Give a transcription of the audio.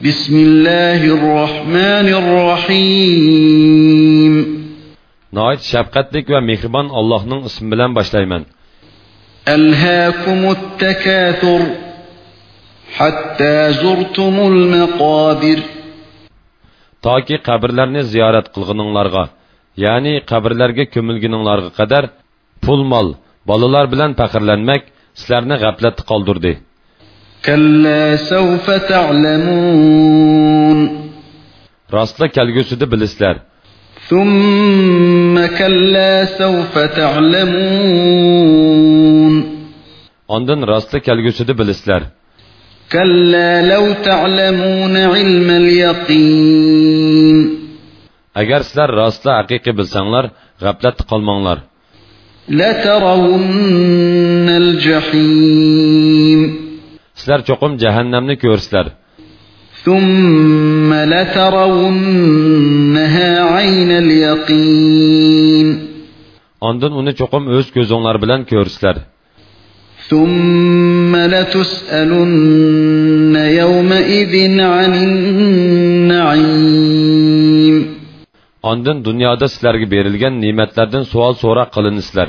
Bismillahirrahmanirrahim. Nəhayət şəfqətlik və mehriban Allahın ismi ilə başlayıram. Elhaakumut takatur hatta zurtumul maqabir. Ta ki qəbirlərini ziyarət qılğınınlarga, yəni qəbirlərə kömülgününlarga qədər pul mal, balalar bilan fəxrlənmək sizlərni qəflətdə qaldırdı. كلا سوف تعلمون راستلا كالغسودا بلسلر ثم كلا سوف تعلمون عندن راستلا كالغسودا بلسلر كلا لو تعلمون علم اليقين اگر سلر راستلا حقيقي بلسانلار غبلت قلمانلار لترون الجحيم Sizlar cho'qim jahannamni ko'rsizlar. ثم لترونها عين اليقين Ondan uni cho'qim o'z ko'zinglar bilan ko'rsizlar. ثم لتسألن يومئذ عن النعيم Ondan dunyoda sizlarga berilgan ne'matlardan savol so'roq qilinsizlar.